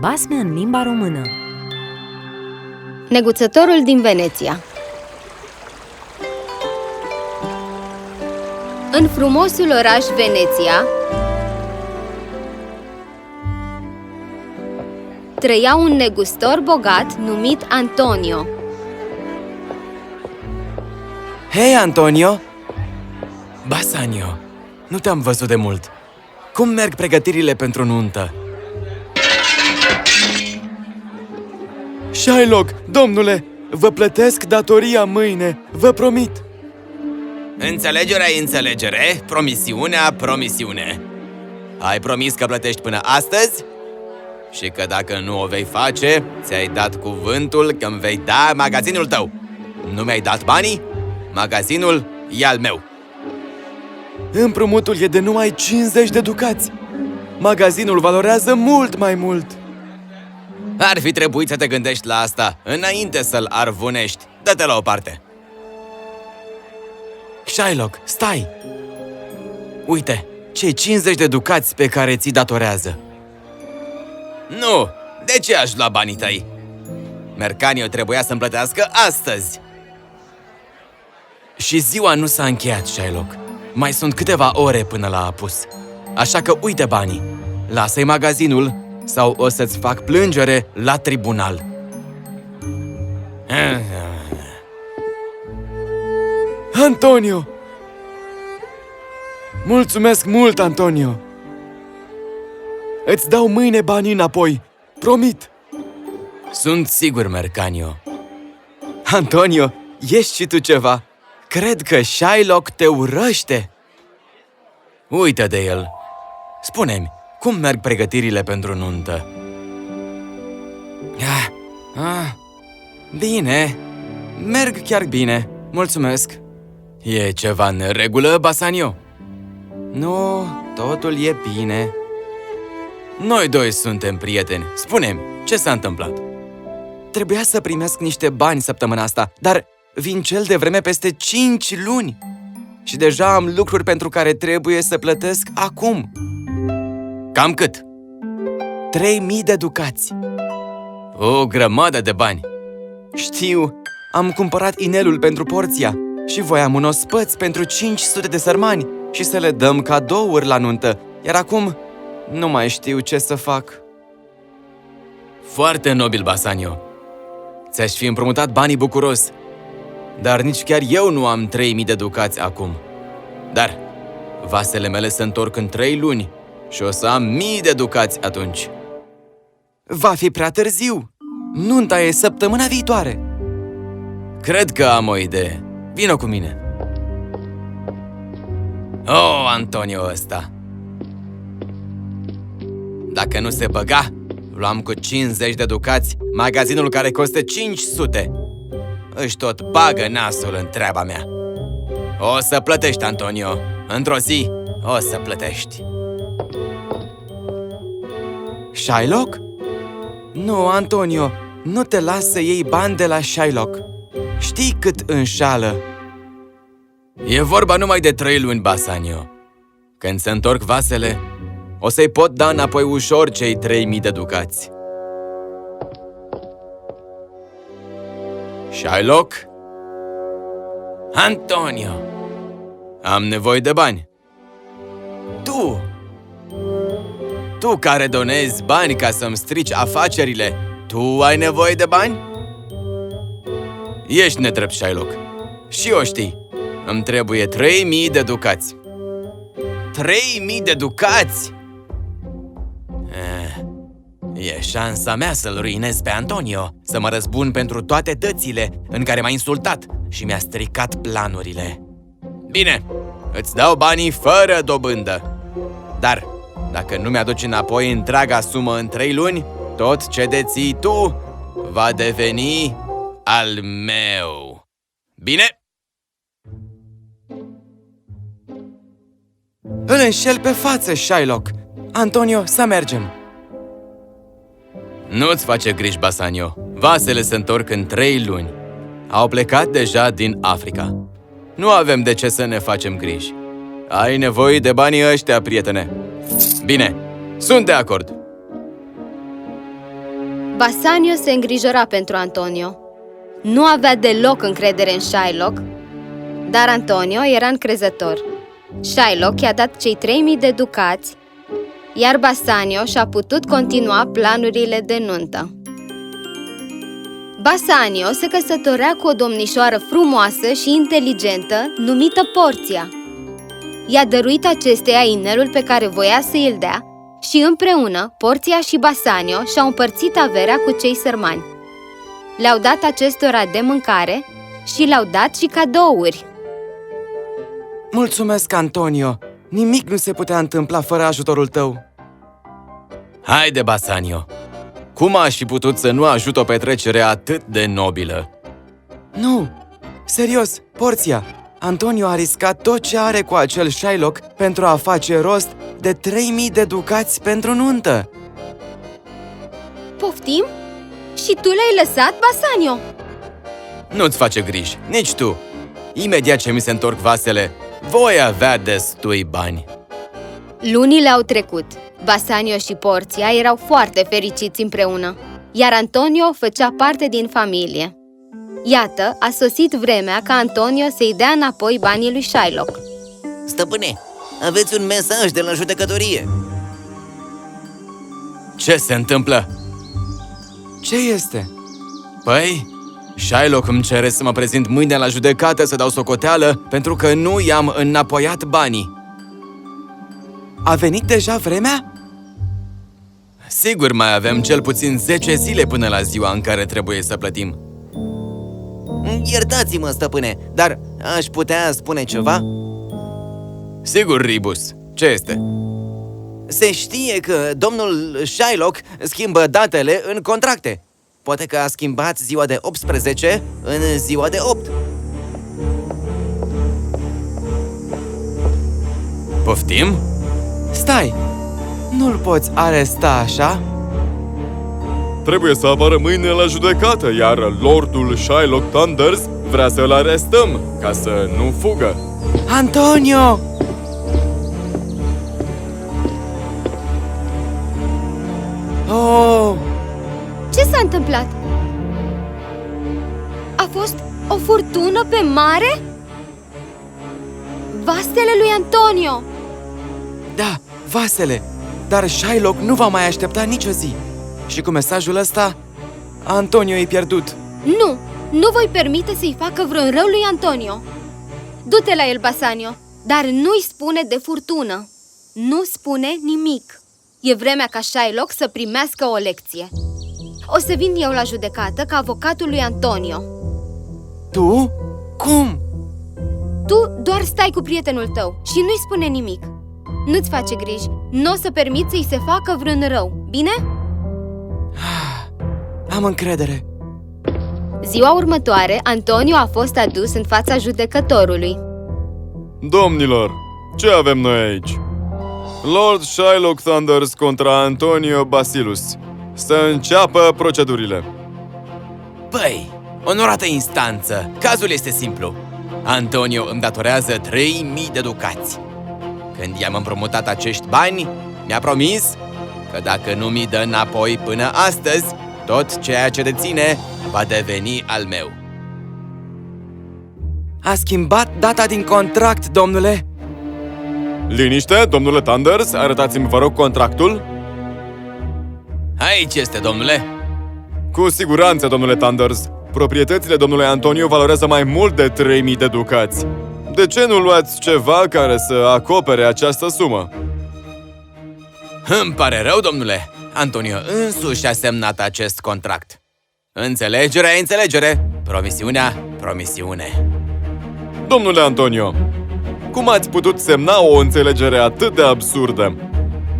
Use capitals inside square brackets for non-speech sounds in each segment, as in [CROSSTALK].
Basme în limba română Neguțătorul din Veneția În frumosul oraș Veneția trăia un negustor bogat numit Antonio. Hei, Antonio! Basanio, nu te-am văzut de mult. Cum merg pregătirile pentru nuntă? Shylock, domnule, vă plătesc datoria mâine, vă promit. Înțelegerea e înțelegere, promisiunea, promisiune. Ai promis că plătești până astăzi? Și că dacă nu o vei face, ți-ai dat cuvântul că îmi vei da magazinul tău. Nu mi-ai dat banii? Magazinul e al meu. Împrumutul e de numai 50 de ducați. Magazinul valorează mult mai mult. Ar fi trebuit să te gândești la asta înainte să-l arvunești. Dă-te la o parte. Shylock, stai! Uite, cei 50 de ducați pe care ți datorează. Nu! De ce aș lua banii tăi? Mercanio trebuia să-mi plătească astăzi. Și ziua nu s-a încheiat, Shylock. Mai sunt câteva ore până la apus. Așa că uite banii. Lasă-i magazinul sau o să-ți fac plângere la tribunal. Antonio! Mulțumesc mult, Antonio! Îți dau mâine banii înapoi, promit! Sunt sigur, Mercanio. Antonio, ești și tu ceva! Cred că Shylock te urăște! Uită de el! Spune-mi, cum merg pregătirile pentru nuntă? Ah, ah, bine, merg chiar bine, mulțumesc! E ceva în regulă, Basanio? Nu, totul e bine. Noi doi suntem prieteni. Spune-mi, ce s-a întâmplat? Trebuia să primesc niște bani săptămâna asta, dar vin cel de vreme peste 5 luni. Și deja am lucruri pentru care trebuie să plătesc acum. Cam cât? 3000 de ducați. O grămadă de bani. Știu, am cumpărat inelul pentru porția și voiam un ospăț pentru 500 de sărmani și să le dăm cadouri la nuntă, iar acum nu mai știu ce să fac. Foarte nobil, Basanio. Ți-aș fi împrumutat banii bucuros, dar nici chiar eu nu am 3000 de ducați acum. Dar vasele mele se întorc în trei luni și o să am mii de ducați atunci. Va fi prea târziu! Nunta e săptămâna viitoare! Cred că am o idee. Vino cu mine! Oh, Antonio ăsta! Dacă nu se băga, luam cu 50 de ducați magazinul care costă 500. Își tot bagă nasul în treaba mea. O să plătești, Antonio. Într-o zi o să plătești. Shylock? Nu, Antonio, nu te las să iei bani de la Shylock. Știi cât înșală. E vorba numai de trei luni, Basanio. Când se întorc vasele, o să-i pot da înapoi ușor cei 3000 de ducați. Shylock? Antonio! Am nevoie de bani. Tu! Tu care donezi bani ca să-mi strici afacerile, tu ai nevoie de bani? Ești nedrept, Shylock. Și o știi. Îmi trebuie 3000 de ducați. 3000 de ducați? Eh, e șansa mea să-l ruinez pe Antonio, să mă răzbun pentru toate tățile în care m-a insultat și mi-a stricat planurile. Bine, îți dau banii fără dobândă. Dar, dacă nu mi-aduci înapoi întreaga sumă în trei luni, tot ce deții tu va deveni al meu. Bine? Îl înșel pe față, Shylock! Antonio, să mergem! Nu-ți face griji, Basanio. Vasele se întorc în trei luni. Au plecat deja din Africa. Nu avem de ce să ne facem griji. Ai nevoie de banii ăștia, prietene. Bine, sunt de acord. Basanio se îngrijora pentru Antonio. Nu avea deloc încredere în Shylock, dar Antonio era încrezător. Shylock i-a dat cei 3000 de ducați, iar Basanio și-a putut continua planurile de nuntă. Basanio se căsătorea cu o domnișoară frumoasă și inteligentă numită Porția. I-a dăruit acesteia inelul pe care voia să îl dea și împreună Porția și Basanio și-au împărțit averea cu cei sărmani. Le-au dat acestora de mâncare și le-au dat și cadouri. Mulțumesc, Antonio! Nimic nu se putea întâmpla fără ajutorul tău. Haide, Basanio! Cum aș fi putut să nu ajut o petrecere atât de nobilă? Nu! Serios, Porția! Antonio a riscat tot ce are cu acel Shylock pentru a face rost de 3000 de ducați pentru nuntă. Poftim? Și tu le-ai lăsat, Basanio? Nu-ți face griji, nici tu! Imediat ce mi se întorc vasele, voi avea destui bani. Lunile au trecut. Basanio și Porția erau foarte fericiți împreună, iar Antonio făcea parte din familie. Iată, a sosit vremea ca Antonio să-i dea înapoi banii lui Shylock. Stăpâne, aveți un mesaj de la judecătorie. Ce se întâmplă? Ce este? Păi, Shylock îmi cere să mă prezint mâine la judecată să dau socoteală pentru că nu i-am înapoiat banii. A venit deja vremea? Sigur, mai avem cel puțin 10 zile până la ziua în care trebuie să plătim. Iertați-mă, stăpâne, dar aș putea spune ceva? Sigur, Ribus. Ce este? Se știe că domnul Shylock schimbă datele în contracte. Poate că a schimbat ziua de 18 în ziua de 8. Poftim? Stai! Nu-l poți aresta așa? Trebuie să apară mâine la judecată, iar Lordul Shylock Thunders vrea să-l arestăm, ca să nu fugă. Antonio! Oh! Ce s-a întâmplat? A fost o furtună pe mare? Vasele lui Antonio! Da, vasele! Dar Shylock nu va mai aștepta nicio zi. Și cu mesajul ăsta, Antonio e pierdut. Nu, nu voi permite să-i facă vreun rău lui Antonio. Du-te la el, Basanio, dar nu-i spune de furtună. Nu spune nimic. E vremea ca Shylock să primească o lecție. O să vin eu la judecată ca avocatul lui Antonio. Tu? Cum? Tu doar stai cu prietenul tău și nu-i spune nimic. Nu-ți face griji, nu o să permit să-i se facă vreun rău, bine? Am încredere. Ziua următoare, Antonio a fost adus în fața judecătorului. Domnilor, ce avem noi aici? Lord Shylock Thunders contra Antonio Basilus. Să înceapă procedurile. Păi, onorată instanță, cazul este simplu. Antonio îmi datorează 3000 de ducați. Când i-am împrumutat acești bani, mi-a promis că dacă nu mi dă înapoi până astăzi, tot ceea ce deține va deveni al meu. A schimbat data din contract, domnule. Liniște, domnule Thunders, arătați-mi, vă rog, contractul. Aici este, domnule. Cu siguranță, domnule Thunders. Proprietățile domnului Antonio valorează mai mult de 3000 de ducați. De ce nu luați ceva care să acopere această sumă? Îmi pare rău, domnule. Antonio însuși a semnat acest contract. Înțelegerea e înțelegere, promisiunea, promisiune. Domnule Antonio, cum ați putut semna o înțelegere atât de absurdă?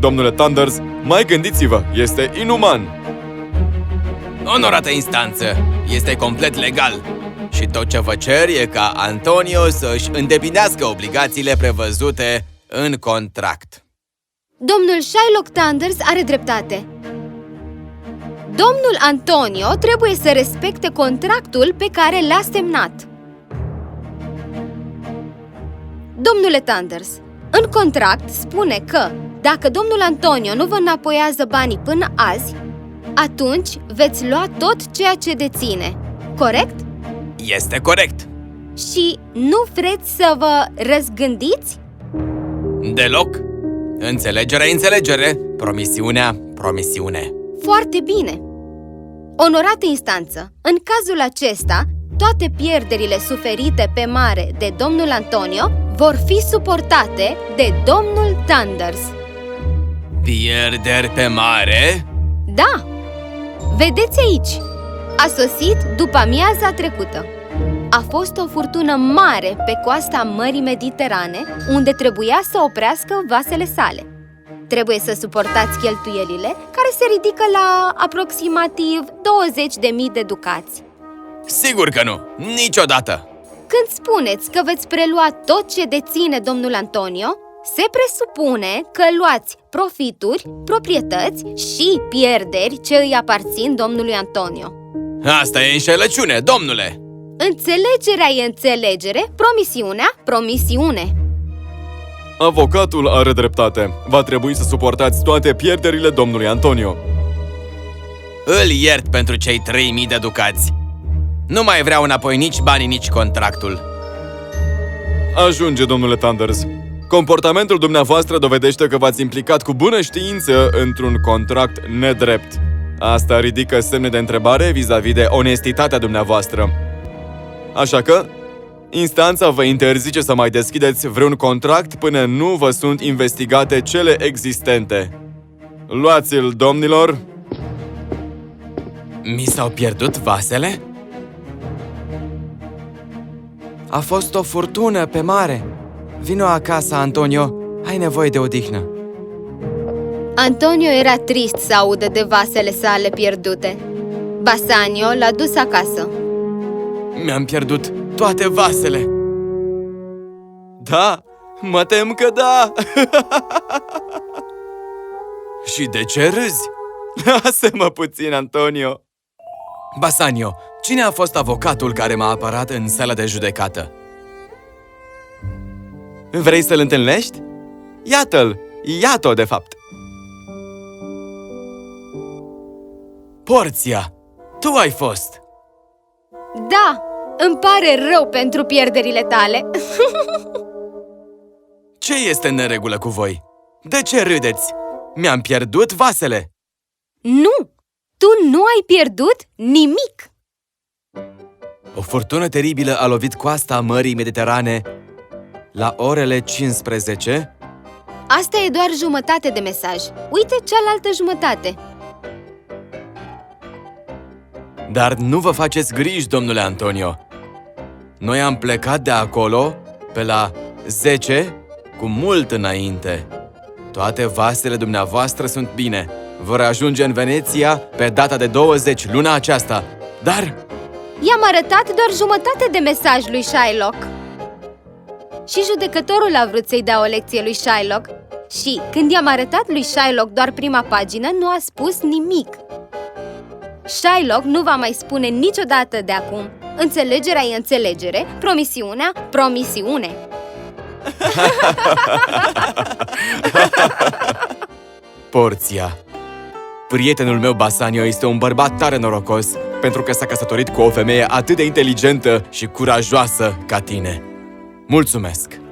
Domnule Thunders, mai gândiți-vă, este inuman! Onorată instanță, este complet legal. Și tot ce vă cer e ca Antonio să-și îndeplinească obligațiile prevăzute în contract. Domnul Shylock Thunders are dreptate. Domnul Antonio trebuie să respecte contractul pe care l-a semnat. Domnule Thunders, în contract spune că dacă domnul Antonio nu vă înapoiază banii până azi, atunci veți lua tot ceea ce deține, corect? Este corect. Și nu vreți să vă răzgândiți? Deloc. Înțelegerea, înțelegere. Promisiunea, promisiune. Foarte bine! Onorată instanță, în cazul acesta, toate pierderile suferite pe mare de domnul Antonio vor fi suportate de domnul Thunders. Pierderi pe mare? Da! Vedeți aici! A sosit după amiaza trecută. A fost o furtună mare pe coasta Mării Mediterane, unde trebuia să oprească vasele sale. Trebuie să suportați cheltuielile, care se ridică la aproximativ 20.000 de ducați. Sigur că nu. Niciodată. Când spuneți că veți prelua tot ce deține domnul Antonio, se presupune că luați profituri, proprietăți și pierderi ce îi aparțin domnului Antonio. Asta e înșelăciune, domnule. Înțelegerea e înțelegere, promisiunea, promisiune. Avocatul are dreptate. Va trebui să suportați toate pierderile domnului Antonio. Îl iert pentru cei 3000 de ducați. Nu mai vreau înapoi nici banii, nici contractul. Ajunge, domnule Thunders. Comportamentul dumneavoastră dovedește că v-ați implicat cu bună știință într-un contract nedrept. Asta ridică semne de întrebare vis-a-vis de onestitatea dumneavoastră. Așa că, instanța vă interzice să mai deschideți vreun contract până nu vă sunt investigate cele existente. Luați-l, domnilor! Mi s-au pierdut vasele? A fost o furtună pe mare. Vino acasă, Antonio. Ai nevoie de odihnă. Antonio era trist să audă de vasele sale pierdute. Basanio l-a dus acasă. Mi-am pierdut toate vasele. Da, mă tem că da! [LAUGHS] Și de ce râzi? [LAUGHS] Lasă-mă puțin, Antonio! Basanio, cine a fost avocatul care m-a apărat în sala de judecată? Vrei să-l întâlnești? Iată-l! Iată-o, de fapt! Porția! Tu ai fost! Da, îmi pare rău pentru pierderile tale. [LAUGHS] Ce este în neregulă cu voi? De ce râdeți? Mi-am pierdut vasele! nu, tu nu ai pierdut nimic. O furtună teribilă a lovit coasta Mării Mediterane la orele 15 Asta e doar jumătate de mesaj. Uite cealaltă jumătate. Dar nu vă faceți griji, domnule Antonio. Noi am plecat de acolo pe la 10 cu mult înainte. Toate vasele dumneavoastră sunt bine. Vor ajunge în Veneția pe data de 20 luna aceasta. Dar I-am arătat doar jumătate de mesaj lui Shylock. Și judecătorul a vrut să-i dea o lecție lui Shylock. Și când i-am arătat lui Shylock doar prima pagină, nu a spus nimic. Shylock nu va mai spune niciodată de acum Înțelegerea e înțelegere, promisiunea, promisiune [LAUGHS] Porția. Prietenul meu Basanio este un bărbat tare norocos pentru că s-a căsătorit cu o femeie atât de inteligentă și curajoasă ca tine. Mulțumesc!